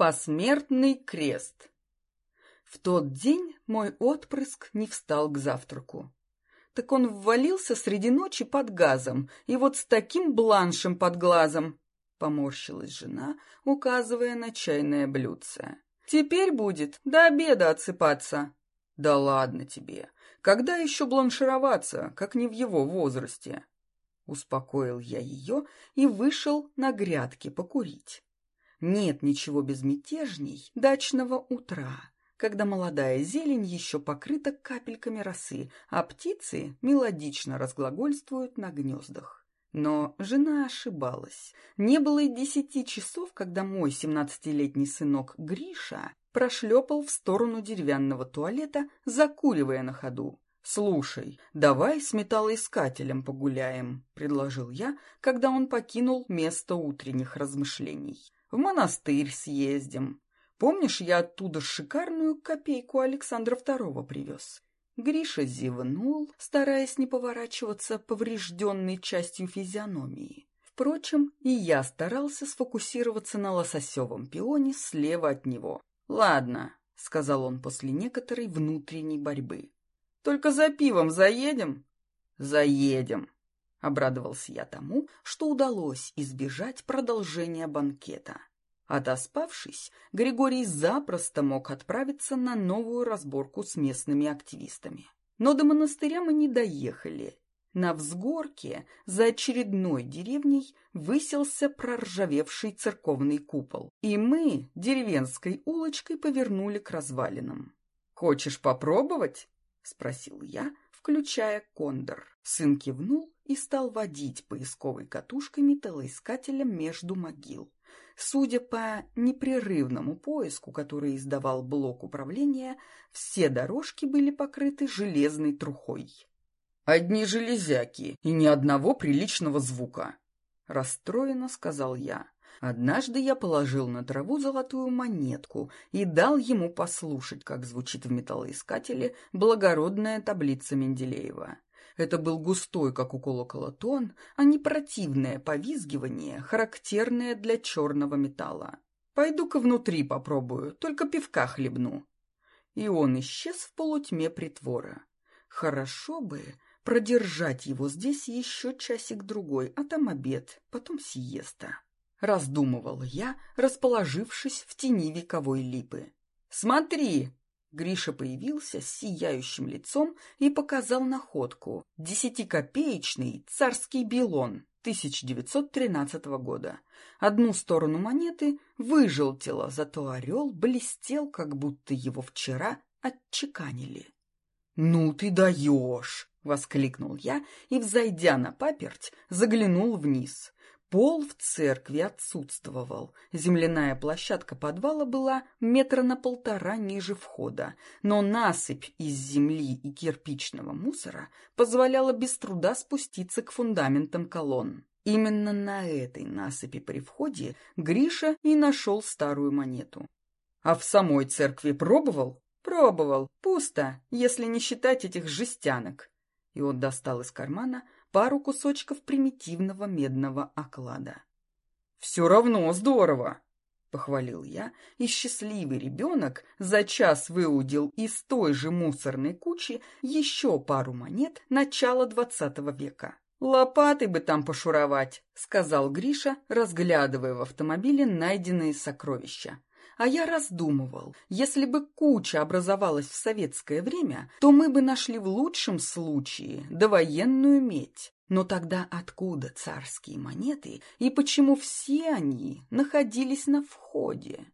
Посмертный крест. В тот день мой отпрыск не встал к завтраку. Так он ввалился среди ночи под газом, и вот с таким бланшем под глазом. Поморщилась жена, указывая на чайное блюдце. Теперь будет до обеда отсыпаться. Да ладно тебе. Когда еще бланшироваться, как не в его возрасте? Успокоил я ее и вышел на грядки покурить. Нет ничего безмятежней дачного утра, когда молодая зелень еще покрыта капельками росы, а птицы мелодично разглагольствуют на гнездах. Но жена ошибалась. Не было и десяти часов, когда мой семнадцатилетний сынок Гриша прошлепал в сторону деревянного туалета, закуривая на ходу. «Слушай, давай с металлоискателем погуляем», — предложил я, когда он покинул место утренних размышлений. В монастырь съездим. Помнишь, я оттуда шикарную копейку Александра II привез?» Гриша зевнул, стараясь не поворачиваться поврежденной частью физиономии. Впрочем, и я старался сфокусироваться на лососевом пионе слева от него. «Ладно», — сказал он после некоторой внутренней борьбы. «Только за пивом заедем?» «Заедем», — обрадовался я тому, что удалось избежать продолжения банкета. Отоспавшись, Григорий запросто мог отправиться на новую разборку с местными активистами. Но до монастыря мы не доехали. На взгорке за очередной деревней высился проржавевший церковный купол, и мы деревенской улочкой повернули к развалинам. «Хочешь попробовать?» — спросил я, включая кондор. Сын кивнул и стал водить поисковой катушкой металлоискателя между могил. Судя по непрерывному поиску, который издавал блок управления, все дорожки были покрыты железной трухой. «Одни железяки и ни одного приличного звука», — расстроенно сказал я. Однажды я положил на траву золотую монетку и дал ему послушать, как звучит в металлоискателе благородная таблица Менделеева. Это был густой, как у колокола, тон, а не противное повизгивание, характерное для черного металла. «Пойду-ка внутри попробую, только пивка хлебну». И он исчез в полутьме притвора. Хорошо бы продержать его здесь еще часик-другой, а там обед, потом сиеста. Раздумывала я, расположившись в тени вековой липы. «Смотри!» Гриша появился с сияющим лицом и показал находку. Десятикопеечный царский билон 1913 года. Одну сторону монеты выжелтело, зато орел блестел, как будто его вчера отчеканили. «Ну ты даешь!» — воскликнул я и, взойдя на паперть, заглянул вниз. Пол в церкви отсутствовал. Земляная площадка подвала была метра на полтора ниже входа, но насыпь из земли и кирпичного мусора позволяла без труда спуститься к фундаментам колонн. Именно на этой насыпи при входе Гриша и нашел старую монету. «А в самой церкви пробовал?» «Пробовал. Пусто, если не считать этих жестянок». И он достал из кармана пару кусочков примитивного медного оклада. «Все равно здорово!» — похвалил я, и счастливый ребенок за час выудил из той же мусорной кучи еще пару монет начала двадцатого века. «Лопатой бы там пошуровать», — сказал Гриша, разглядывая в автомобиле найденные сокровища. А я раздумывал, если бы куча образовалась в советское время, то мы бы нашли в лучшем случае довоенную медь. Но тогда откуда царские монеты и почему все они находились на входе?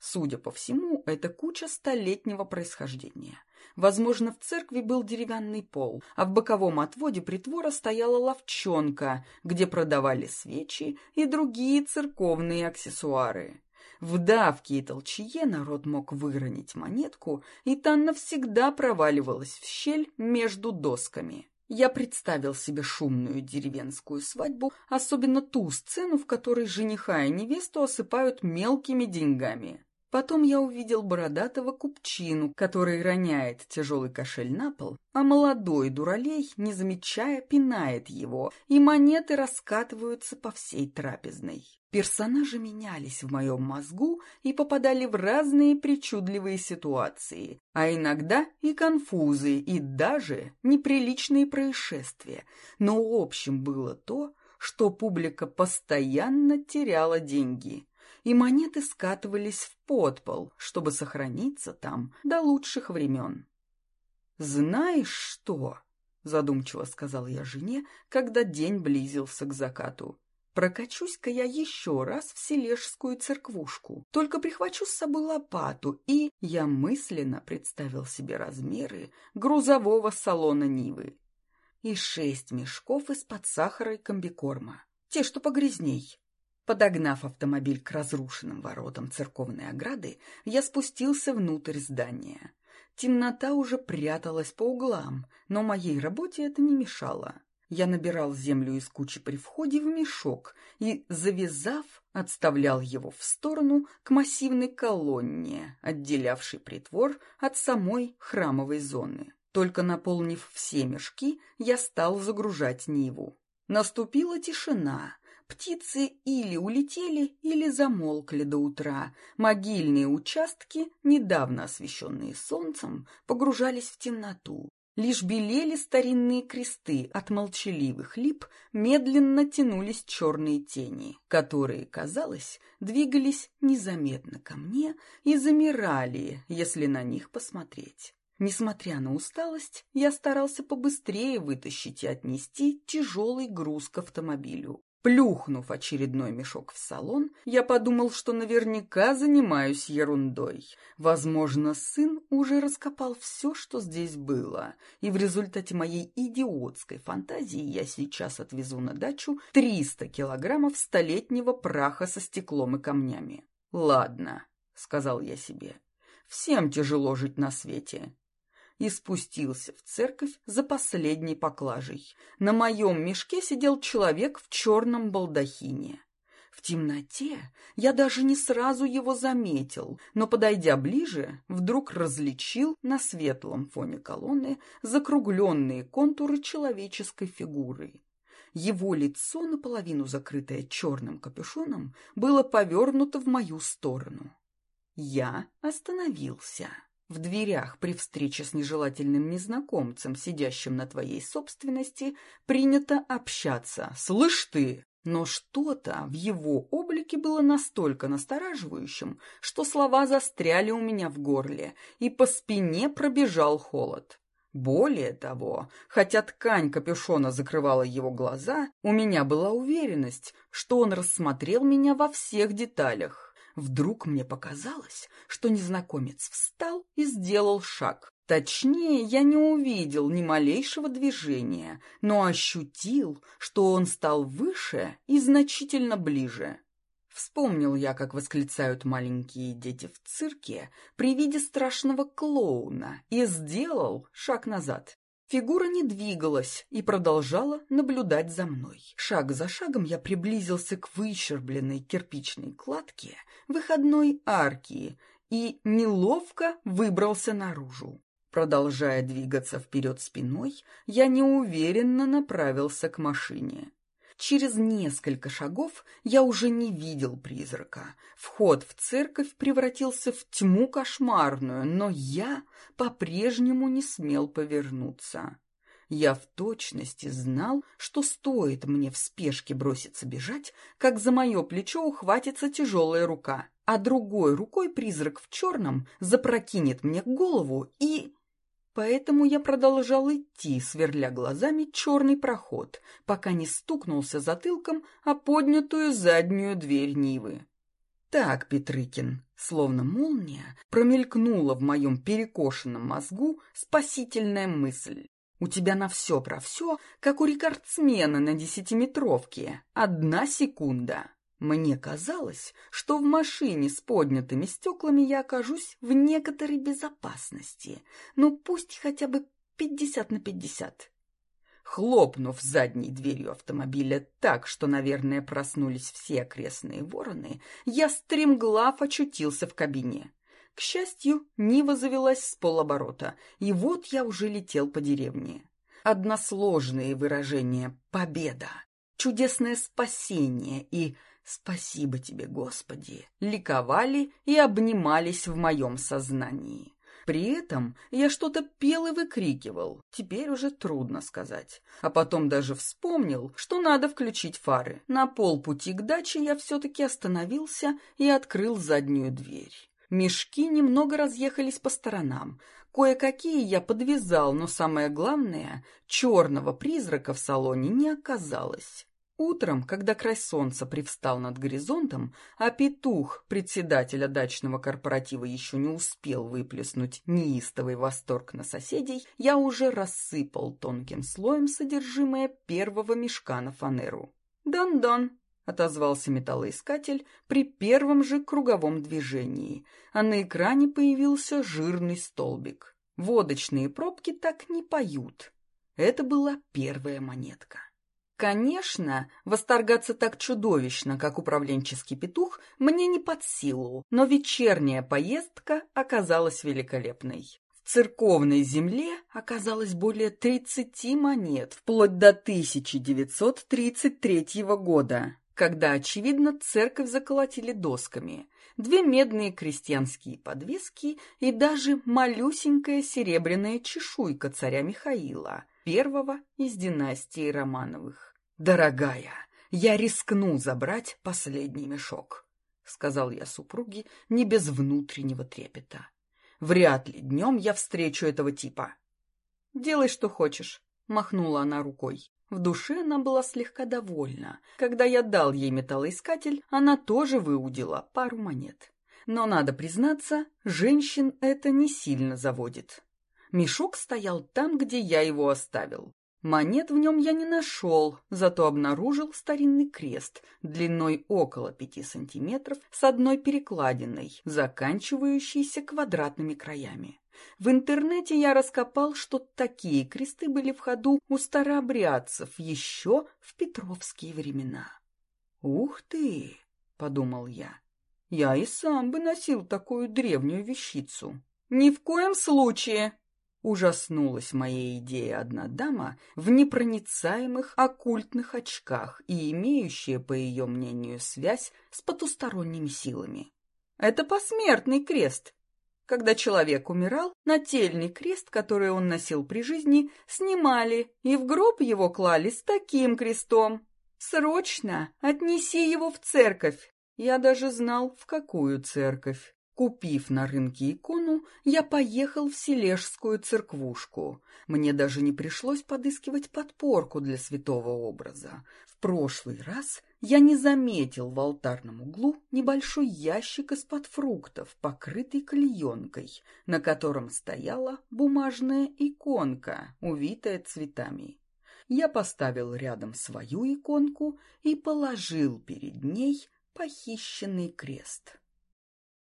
Судя по всему, это куча столетнего происхождения. Возможно, в церкви был деревянный пол, а в боковом отводе притвора стояла ловчонка, где продавали свечи и другие церковные аксессуары. В давке и толчье народ мог выронить монетку, и та навсегда проваливалась в щель между досками. Я представил себе шумную деревенскую свадьбу, особенно ту сцену, в которой жениха и невесту осыпают мелкими деньгами. Потом я увидел бородатого купчину, который роняет тяжелый кошель на пол, а молодой дуралей, не замечая, пинает его, и монеты раскатываются по всей трапезной. Персонажи менялись в моем мозгу и попадали в разные причудливые ситуации, а иногда и конфузы, и даже неприличные происшествия. Но общим было то, что публика постоянно теряла деньги и монеты скатывались в подпол, чтобы сохраниться там до лучших времен. «Знаешь что?» — задумчиво сказал я жене, когда день близился к закату. «Прокачусь-ка я еще раз в Сележскую церквушку, только прихвачу с собой лопату, и...» Я мысленно представил себе размеры грузового салона Нивы и шесть мешков из-под сахара и комбикорма, те, что погрязней. Подогнав автомобиль к разрушенным воротам церковной ограды, я спустился внутрь здания. Темнота уже пряталась по углам, но моей работе это не мешало. Я набирал землю из кучи при входе в мешок и, завязав, отставлял его в сторону к массивной колонне, отделявшей притвор от самой храмовой зоны. Только наполнив все мешки, я стал загружать Ниву. Наступила тишина, Птицы или улетели, или замолкли до утра. Могильные участки, недавно освещенные солнцем, погружались в темноту. Лишь белели старинные кресты, от молчаливых лип медленно тянулись черные тени, которые, казалось, двигались незаметно ко мне и замирали, если на них посмотреть. Несмотря на усталость, я старался побыстрее вытащить и отнести тяжелый груз к автомобилю. Плюхнув очередной мешок в салон, я подумал, что наверняка занимаюсь ерундой. Возможно, сын уже раскопал все, что здесь было, и в результате моей идиотской фантазии я сейчас отвезу на дачу 300 килограммов столетнего праха со стеклом и камнями. «Ладно», — сказал я себе, — «всем тяжело жить на свете, и спустился в церковь за последней поклажей. На моем мешке сидел человек в черном балдахине. В темноте я даже не сразу его заметил, но, подойдя ближе, вдруг различил на светлом фоне колонны закругленные контуры человеческой фигуры. Его лицо, наполовину закрытое черным капюшоном, было повернуто в мою сторону. Я остановился. В дверях при встрече с нежелательным незнакомцем, сидящим на твоей собственности, принято общаться. «Слышь ты!» Но что-то в его облике было настолько настораживающим, что слова застряли у меня в горле, и по спине пробежал холод. Более того, хотя ткань капюшона закрывала его глаза, у меня была уверенность, что он рассмотрел меня во всех деталях. Вдруг мне показалось, что незнакомец встал и сделал шаг. Точнее, я не увидел ни малейшего движения, но ощутил, что он стал выше и значительно ближе. Вспомнил я, как восклицают маленькие дети в цирке при виде страшного клоуна, и сделал шаг назад. Фигура не двигалась и продолжала наблюдать за мной. Шаг за шагом я приблизился к выщербленной кирпичной кладке выходной арки и неловко выбрался наружу. Продолжая двигаться вперед спиной, я неуверенно направился к машине. Через несколько шагов я уже не видел призрака. Вход в церковь превратился в тьму кошмарную, но я по-прежнему не смел повернуться. Я в точности знал, что стоит мне в спешке броситься бежать, как за мое плечо ухватится тяжелая рука, а другой рукой призрак в черном запрокинет мне голову и... Поэтому я продолжал идти, сверля глазами черный проход, пока не стукнулся затылком о поднятую заднюю дверь Нивы. Так, Петрыкин, словно молния, промелькнула в моем перекошенном мозгу спасительная мысль. У тебя на все про все, как у рекордсмена на десятиметровке, одна секунда. Мне казалось, что в машине с поднятыми стеклами я окажусь в некоторой безопасности, ну пусть хотя бы пятьдесят на пятьдесят. хлопнув задней дверью автомобиля так, что, наверное, проснулись все окрестные вороны, я стремглав очутился в кабине. К счастью, Нива завелась с полоборота, и вот я уже летел по деревне. Односложные выражения «победа», «чудесное спасение» и «спасибо тебе, Господи» ликовали и обнимались в моем сознании. При этом я что-то пел и выкрикивал, теперь уже трудно сказать. А потом даже вспомнил, что надо включить фары. На полпути к даче я все-таки остановился и открыл заднюю дверь. Мешки немного разъехались по сторонам. Кое-какие я подвязал, но самое главное, черного призрака в салоне не оказалось. Утром, когда край солнца привстал над горизонтом, а петух, председателя дачного корпоратива, еще не успел выплеснуть неистовый восторг на соседей, я уже рассыпал тонким слоем содержимое первого мешка на фанеру. «Дон-дон!» — отозвался металлоискатель при первом же круговом движении, а на экране появился жирный столбик. Водочные пробки так не поют. Это была первая монетка. Конечно, восторгаться так чудовищно, как управленческий петух, мне не под силу, но вечерняя поездка оказалась великолепной. В церковной земле оказалось более 30 монет, вплоть до 1933 года, когда, очевидно, церковь заколотили досками, две медные крестьянские подвески и даже малюсенькая серебряная чешуйка царя Михаила, первого из династии Романовых. «Дорогая, я рискну забрать последний мешок», — сказал я супруге не без внутреннего трепета. «Вряд ли днем я встречу этого типа». «Делай, что хочешь», — махнула она рукой. В душе она была слегка довольна. Когда я дал ей металлоискатель, она тоже выудила пару монет. Но, надо признаться, женщин это не сильно заводит. Мешок стоял там, где я его оставил. Монет в нем я не нашел, зато обнаружил старинный крест длиной около пяти сантиметров с одной перекладиной, заканчивающейся квадратными краями. В интернете я раскопал, что такие кресты были в ходу у старообрядцев еще в петровские времена. «Ух ты!» — подумал я. «Я и сам бы носил такую древнюю вещицу». «Ни в коем случае!» Ужаснулась моей идее одна дама в непроницаемых оккультных очках и имеющая, по ее мнению, связь с потусторонними силами. Это посмертный крест. Когда человек умирал, нательный крест, который он носил при жизни, снимали, и в гроб его клали с таким крестом. Срочно отнеси его в церковь. Я даже знал, в какую церковь. Купив на рынке икону, я поехал в Сележскую церквушку. Мне даже не пришлось подыскивать подпорку для святого образа. В прошлый раз я не заметил в алтарном углу небольшой ящик из-под фруктов, покрытый клеенкой, на котором стояла бумажная иконка, увитая цветами. Я поставил рядом свою иконку и положил перед ней похищенный крест.